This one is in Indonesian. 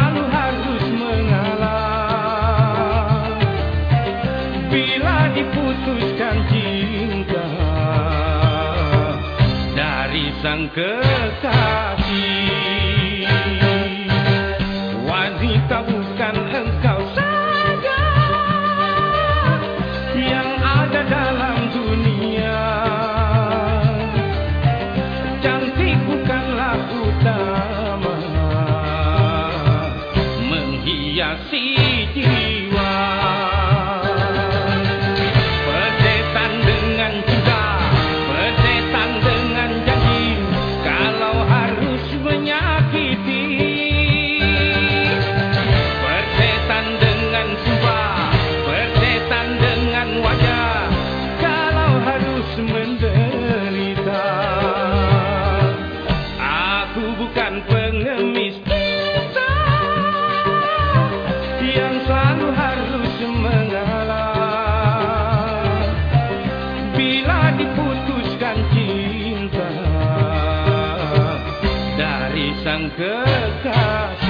selalu harus mengalah. Bila diputuskan cinta Dari sang kekasih see. yang selalu harus mengalah. Bila diputuskan cinta Dari sang kekasih